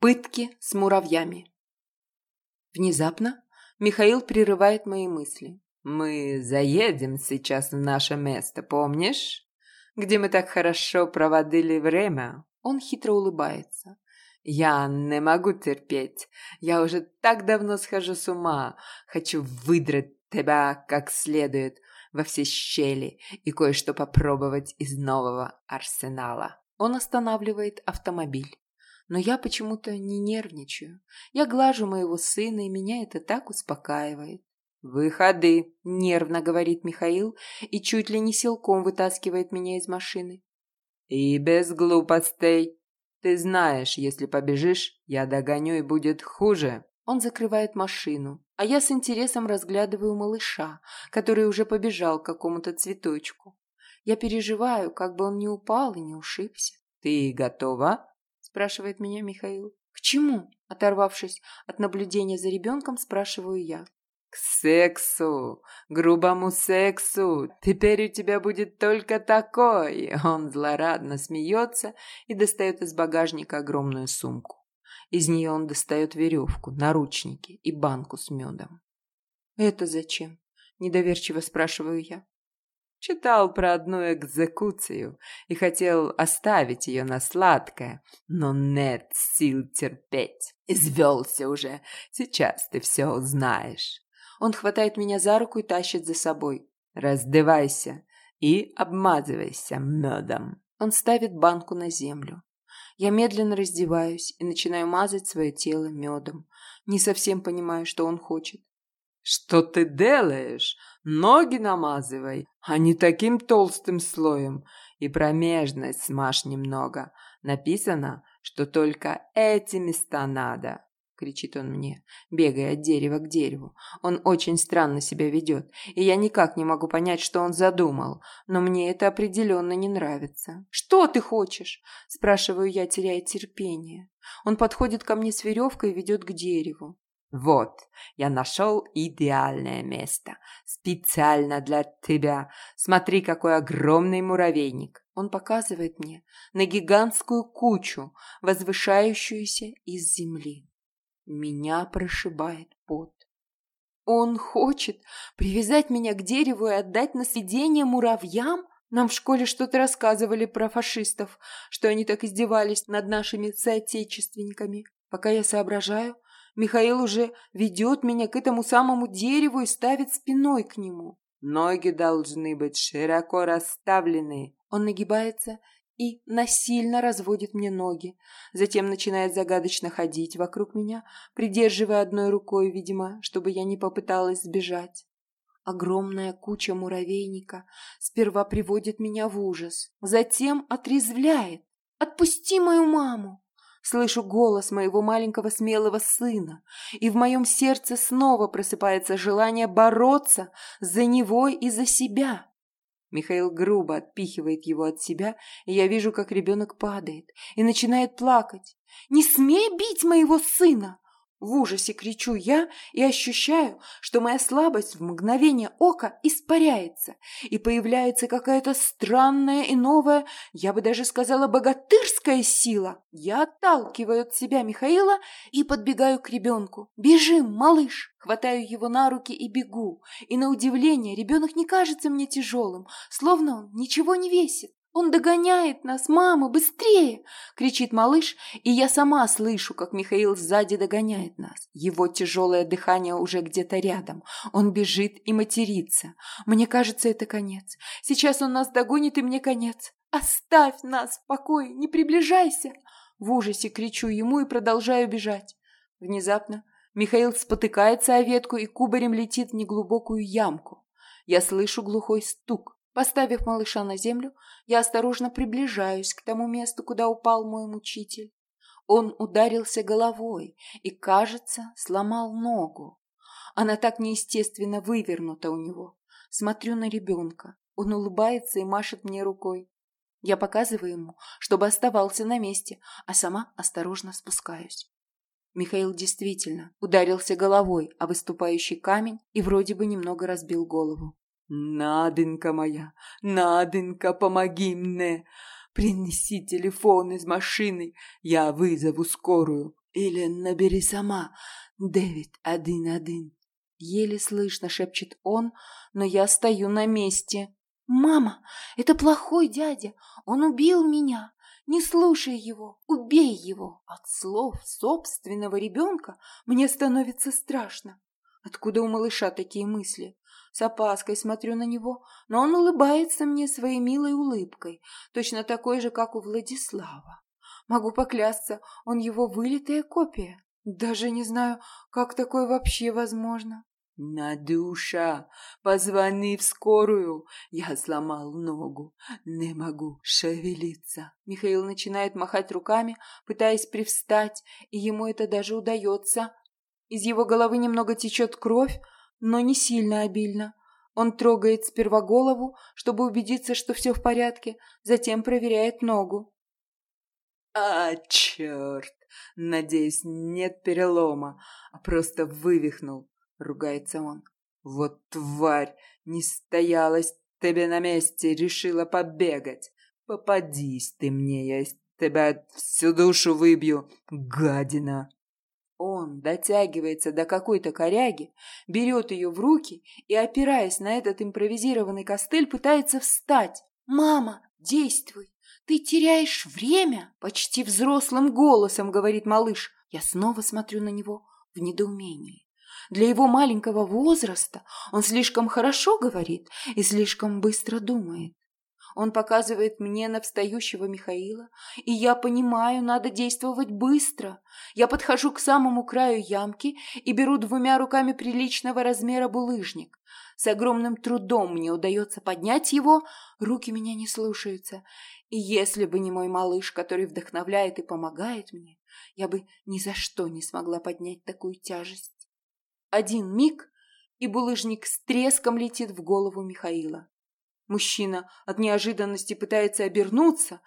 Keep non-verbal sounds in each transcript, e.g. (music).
Пытки с муравьями. Внезапно Михаил прерывает мои мысли. «Мы заедем сейчас в наше место, помнишь? Где мы так хорошо проводили время?» Он хитро улыбается. «Я не могу терпеть. Я уже так давно схожу с ума. Хочу выдрать тебя как следует во все щели и кое-что попробовать из нового арсенала». Он останавливает автомобиль. Но я почему-то не нервничаю. Я глажу моего сына, и меня это так успокаивает. «Выходы!» – нервно говорит Михаил и чуть ли не силком вытаскивает меня из машины. «И без глупостей. Ты знаешь, если побежишь, я догоню и будет хуже». Он закрывает машину, а я с интересом разглядываю малыша, который уже побежал к какому-то цветочку. Я переживаю, как бы он не упал и не ушибся. «Ты готова?» Спрашивает меня Михаил. К чему? Оторвавшись от наблюдения за ребенком, спрашиваю я. К сексу, грубому сексу. Теперь у тебя будет только такой. Он злорадно смеется и достает из багажника огромную сумку. Из нее он достает веревку, наручники и банку с медом. «Это зачем?» – недоверчиво спрашиваю я. Читал про одну экзекуцию и хотел оставить ее на сладкое, но нет сил терпеть. Извелся уже. Сейчас ты все узнаешь. Он хватает меня за руку и тащит за собой. Раздевайся и обмазывайся медом. Он ставит банку на землю. Я медленно раздеваюсь и начинаю мазать свое тело медом. Не совсем понимаю, что он хочет. «Что ты делаешь? Ноги намазывай, а не таким толстым слоем. И промежность смажь немного. Написано, что только эти места надо» кричит он мне, бегая от дерева к дереву. Он очень странно себя ведет, и я никак не могу понять, что он задумал, но мне это определенно не нравится. «Что ты хочешь?» – спрашиваю я, теряя терпение. Он подходит ко мне с веревкой и ведет к дереву. Вот, я нашел идеальное место. Специально для тебя. Смотри, какой огромный муравейник. Он показывает мне на гигантскую кучу, возвышающуюся из земли. Меня прошибает пот. Он хочет привязать меня к дереву и отдать на съедение муравьям? Нам в школе что-то рассказывали про фашистов, что они так издевались над нашими соотечественниками. Пока я соображаю, Михаил уже ведет меня к этому самому дереву и ставит спиной к нему. Ноги должны быть широко расставлены. Он нагибается и насильно разводит мне ноги. Затем начинает загадочно ходить вокруг меня, придерживая одной рукой, видимо, чтобы я не попыталась сбежать. Огромная куча муравейника сперва приводит меня в ужас, затем отрезвляет. «Отпусти мою маму!» Слышу голос моего маленького смелого сына, и в моем сердце снова просыпается желание бороться за него и за себя. Михаил грубо отпихивает его от себя, и я вижу, как ребенок падает и начинает плакать. «Не смей бить моего сына!» В ужасе кричу я и ощущаю, что моя слабость в мгновение ока испаряется, и появляется какая-то странная и новая, я бы даже сказала, богатырская сила. Я отталкиваю от себя Михаила и подбегаю к ребенку. «Бежим, малыш!» Хватаю его на руки и бегу. И на удивление ребенок не кажется мне тяжелым, словно он ничего не весит. «Он догоняет нас, мама, быстрее!» — кричит малыш, и я сама слышу, как Михаил сзади догоняет нас. Его тяжелое дыхание уже где-то рядом. Он бежит и матерится. Мне кажется, это конец. Сейчас он нас догонит, и мне конец. «Оставь нас в покое, не приближайся!» В ужасе кричу ему и продолжаю бежать. Внезапно Михаил спотыкается о ветку и кубарем летит в неглубокую ямку. Я слышу глухой стук. Поставив малыша на землю, я осторожно приближаюсь к тому месту, куда упал мой мучитель. Он ударился головой и, кажется, сломал ногу. Она так неестественно вывернута у него. Смотрю на ребенка. Он улыбается и машет мне рукой. Я показываю ему, чтобы оставался на месте, а сама осторожно спускаюсь. Михаил действительно ударился головой о выступающий камень и вроде бы немного разбил голову. «Наденька моя, Наденька, помоги мне! Принеси телефон из машины, я вызову скорую!» Или набери сама девять один один. Еле слышно шепчет он, но я стою на месте. «Мама, это плохой дядя, он убил меня. Не слушай его, убей его!» От слов собственного ребенка мне становится страшно. Откуда у малыша такие мысли? С опаской смотрю на него, но он улыбается мне своей милой улыбкой, точно такой же, как у Владислава. Могу поклясться, он его вылитая копия. Даже не знаю, как такое вообще возможно. «Надюша, позвони в скорую. Я сломал ногу. Не могу шевелиться». Михаил начинает махать руками, пытаясь привстать, и ему это даже удается. Из его головы немного течет кровь, но не сильно обильно. Он трогает сперва голову, чтобы убедиться, что все в порядке, затем проверяет ногу. «А, черт! Надеюсь, нет перелома, а просто вывихнул», — ругается он. «Вот тварь! Не стоялась тебе на месте, решила побегать. Попадись ты мне, я из тебя всю душу выбью, гадина!» Он дотягивается до какой-то коряги, берет ее в руки и, опираясь на этот импровизированный костыль, пытается встать. «Мама, действуй! Ты теряешь время!» Почти взрослым голосом говорит малыш. Я снова смотрю на него в недоумении. Для его маленького возраста он слишком хорошо говорит и слишком быстро думает. Он показывает мне на встающего Михаила, и я понимаю, надо действовать быстро. Я подхожу к самому краю ямки и беру двумя руками приличного размера булыжник. С огромным трудом мне удается поднять его, руки меня не слушаются. И если бы не мой малыш, который вдохновляет и помогает мне, я бы ни за что не смогла поднять такую тяжесть. Один миг, и булыжник с треском летит в голову Михаила. Мужчина от неожиданности пытается обернуться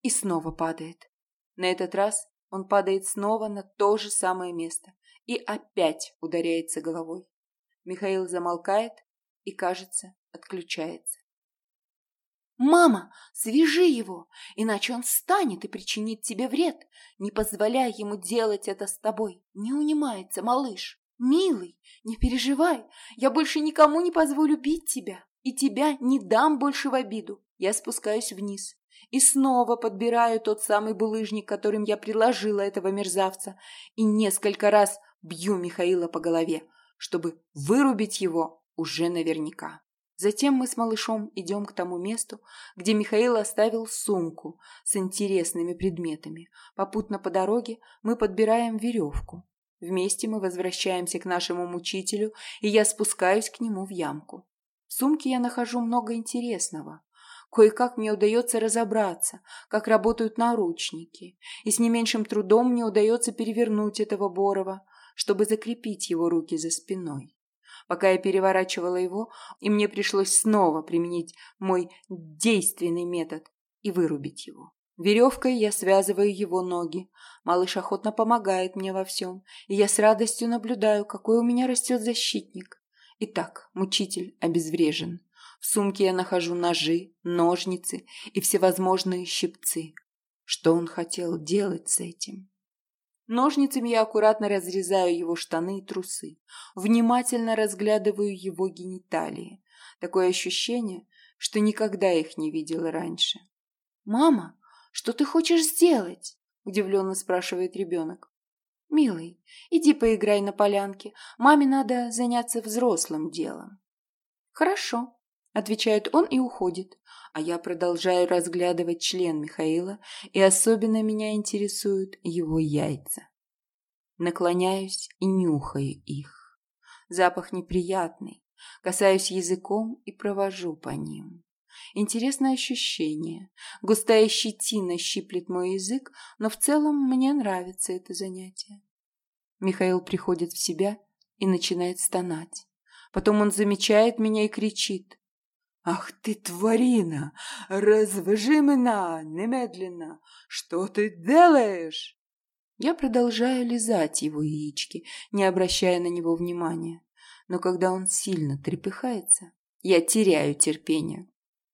и снова падает. На этот раз он падает снова на то же самое место и опять ударяется головой. Михаил замолкает и, кажется, отключается. «Мама, свяжи его, иначе он встанет и причинит тебе вред. Не позволяй ему делать это с тобой. Не унимается малыш. Милый, не переживай, я больше никому не позволю бить тебя и тебя не дам больше в обиду. Я спускаюсь вниз и снова подбираю тот самый булыжник, которым я приложила этого мерзавца, и несколько раз бью Михаила по голове, чтобы вырубить его уже наверняка. Затем мы с малышом идем к тому месту, где Михаил оставил сумку с интересными предметами. Попутно по дороге мы подбираем веревку. Вместе мы возвращаемся к нашему мучителю, и я спускаюсь к нему в ямку. В сумке я нахожу много интересного. Кое-как мне удается разобраться, как работают наручники, и с не меньшим трудом мне удается перевернуть этого Борова, чтобы закрепить его руки за спиной. Пока я переворачивала его, и мне пришлось снова применить мой действенный метод и вырубить его. Веревкой я связываю его ноги. Малыш охотно помогает мне во всем, и я с радостью наблюдаю, какой у меня растет защитник. Итак, мучитель обезврежен. В сумке я нахожу ножи, ножницы и всевозможные щипцы. Что он хотел делать с этим? Ножницами я аккуратно разрезаю его штаны и трусы. Внимательно разглядываю его гениталии. Такое ощущение, что никогда их не видела раньше. «Мама, что ты хочешь сделать?» – удивленно спрашивает ребенок. «Милый, иди поиграй на полянке. Маме надо заняться взрослым делом». «Хорошо», — отвечает он и уходит. А я продолжаю разглядывать член Михаила, и особенно меня интересуют его яйца. Наклоняюсь и нюхаю их. Запах неприятный. Касаюсь языком и провожу по ним. Интересное ощущение. Густая щетина щиплет мой язык, но в целом мне нравится это занятие. Михаил приходит в себя и начинает стонать. Потом он замечает меня и кричит. «Ах ты, тварина! Развяжи меня немедленно! Что ты делаешь?» Я продолжаю лизать его яички, не обращая на него внимания. Но когда он сильно трепыхается, я теряю терпение.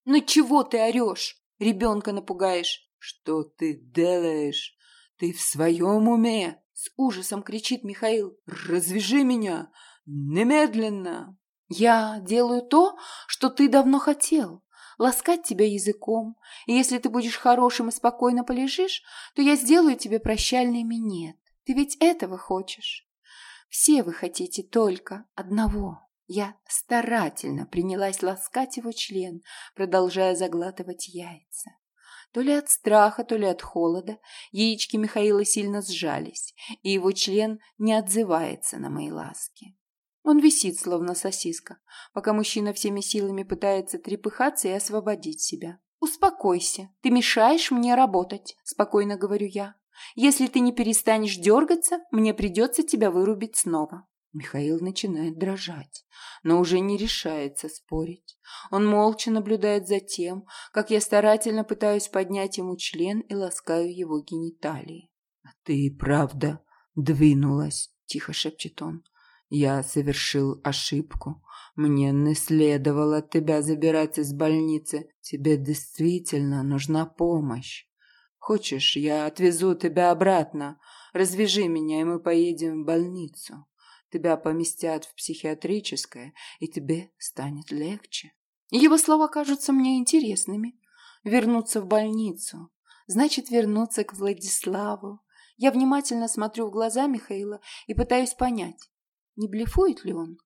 «Ну чего ты орешь? Ребенка напугаешь!» «Что ты делаешь? Ты в своем уме?» С ужасом кричит Михаил. «Развяжи меня! Немедленно!» «Я делаю то, что ты давно хотел ласкать тебя языком, и если ты будешь хорошим и спокойно полежишь, то я сделаю тебе прощальный минет. Ты ведь этого хочешь? Все вы хотите только одного. Я старательно принялась ласкать его член, продолжая заглатывать яйца. То ли от страха, то ли от холода яички Михаила сильно сжались, и его член не отзывается на мои ласки. Он висит, словно сосиска, пока мужчина всеми силами пытается трепыхаться и освободить себя. «Успокойся, ты мешаешь мне работать», – спокойно говорю я. «Если ты не перестанешь дергаться, мне придется тебя вырубить снова». Михаил начинает дрожать, но уже не решается спорить. Он молча наблюдает за тем, как я старательно пытаюсь поднять ему член и ласкаю его гениталии. «А ты правда двинулась?» – тихо шепчет он. Я совершил ошибку. Мне не следовало тебя забирать из больницы. Тебе действительно нужна помощь. Хочешь, я отвезу тебя обратно. Развяжи меня, и мы поедем в больницу. Тебя поместят в психиатрическое, и тебе станет легче. Его слова кажутся мне интересными. Вернуться в больницу. Значит, вернуться к Владиславу. Я внимательно смотрю в глаза Михаила и пытаюсь понять, не блефует ли он?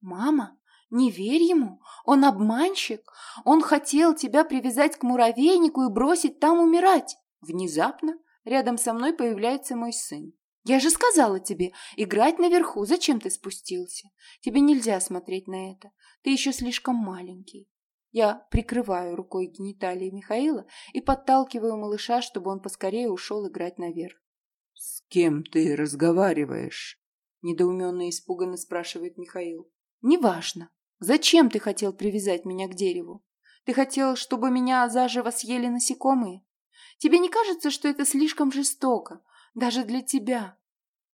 «Мама, не верь ему, он обманщик. Он хотел тебя привязать к муравейнику и бросить там умирать». Внезапно рядом со мной появляется мой сын. «Я же сказала тебе, играть наверху. Зачем ты спустился? Тебе нельзя смотреть на это. Ты еще слишком маленький». Я прикрываю рукой гениталии Михаила и подталкиваю малыша, чтобы он поскорее ушел играть наверх. «С кем ты разговариваешь?» недоуменно и испуганно спрашивает Михаил. «Неважно. Зачем ты хотел привязать меня к дереву? Ты хотел, чтобы меня заживо съели насекомые? Тебе не кажется, что это слишком жестоко, даже для тебя?»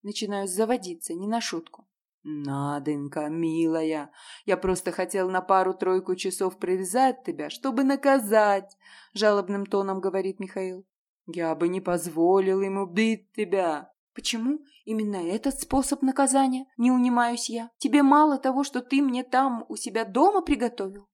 Начинаю заводиться, не на шутку. «Наденька, милая, я просто хотел на пару-тройку часов привязать тебя, чтобы наказать», — жалобным тоном говорит Михаил. «Я бы не позволил ему бить тебя». Почему именно этот способ наказания? Не унимаюсь я. Тебе мало того, что ты мне там у себя дома приготовил?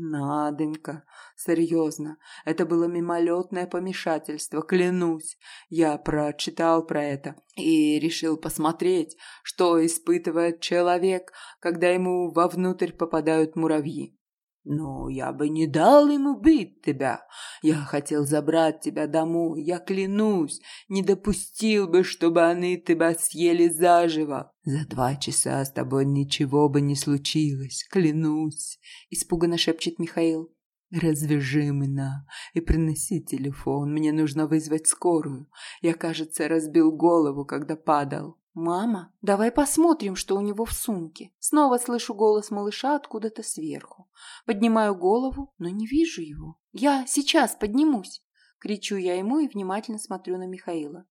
Наденька, серьезно, это было мимолетное помешательство, клянусь. Я прочитал про это и решил посмотреть, что испытывает человек, когда ему вовнутрь попадают муравьи. Но я бы не дал ему бить тебя. Я хотел забрать тебя домой, я клянусь, не допустил бы, чтобы они тебя съели заживо. За два часа с тобой ничего бы не случилось, клянусь, испуганно шепчет Михаил. «Развяжи меня и принеси телефон. Мне нужно вызвать скорую. Я, кажется, разбил голову, когда падал». «Мама, давай посмотрим, что у него в сумке». Снова слышу голос малыша откуда-то сверху. Поднимаю голову, но не вижу его. «Я сейчас поднимусь!» Кричу я ему и внимательно смотрю на Михаила.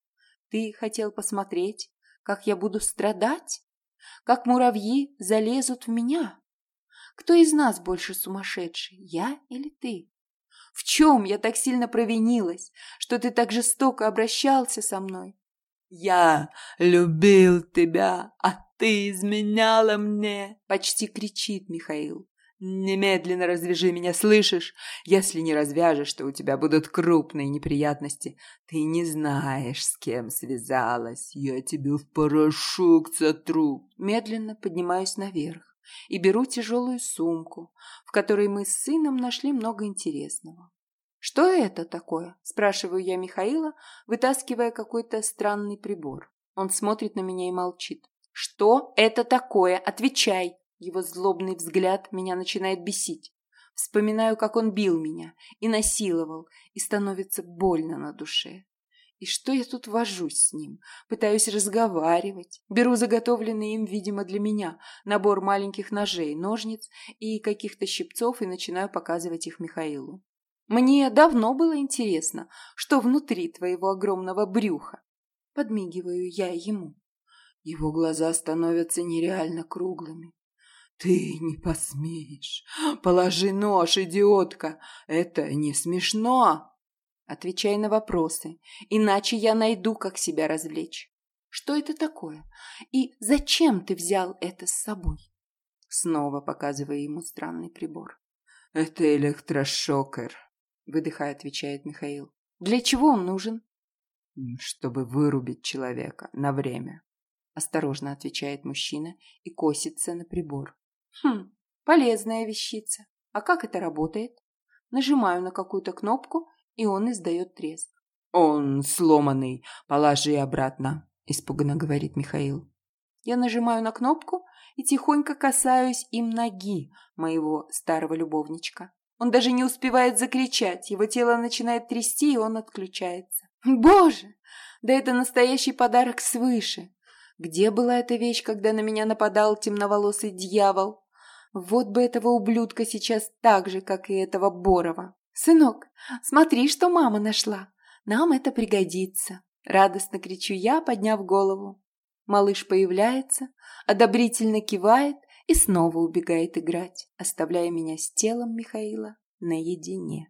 «Ты хотел посмотреть, как я буду страдать? Как муравьи залезут в меня? Кто из нас больше сумасшедший, я или ты? В чем я так сильно провинилась, что ты так жестоко обращался со мной? «Я любил тебя, а ты изменяла мне!» — почти кричит Михаил. «Немедленно развяжи меня, слышишь? Если не развяжешь, то у тебя будут крупные неприятности. Ты не знаешь, с кем связалась. Я тебе в порошок сотру!» Медленно поднимаюсь наверх и беру тяжелую сумку, в которой мы с сыном нашли много интересного. «Что это такое?» – спрашиваю я Михаила, вытаскивая какой-то странный прибор. Он смотрит на меня и молчит. «Что это такое? Отвечай!» Его злобный взгляд меня начинает бесить. Вспоминаю, как он бил меня и насиловал, и становится больно на душе. И что я тут вожусь с ним? Пытаюсь разговаривать. Беру заготовленный им, видимо, для меня, набор маленьких ножей, ножниц и каких-то щипцов и начинаю показывать их Михаилу. Мне давно было интересно, что внутри твоего огромного брюха. Подмигиваю я ему. Его глаза становятся нереально круглыми. «Ты не посмеешь! Положи нож, идиотка! Это не смешно!» Отвечай на вопросы, иначе я найду, как себя развлечь. Что это такое? И зачем ты взял это с собой? Снова показывая ему странный прибор. Это электрошокер, выдыхая, отвечает Михаил. Для чего он нужен? Чтобы вырубить человека на время. Осторожно отвечает мужчина и косится на прибор. Хм, полезная вещица. А как это работает? Нажимаю на какую-то кнопку, и он издает треск. «Он сломанный, положи обратно», – испуганно говорит Михаил. Я нажимаю на кнопку и тихонько касаюсь им ноги моего старого любовничка. Он даже не успевает закричать, его тело начинает трясти, и он отключается. (laughs) Боже, да это настоящий подарок свыше. Где была эта вещь, когда на меня нападал темноволосый дьявол? Вот бы этого ублюдка сейчас так же, как и этого Борова. «Сынок, смотри, что мама нашла. Нам это пригодится!» Радостно кричу я, подняв голову. Малыш появляется, одобрительно кивает и снова убегает играть, оставляя меня с телом Михаила наедине.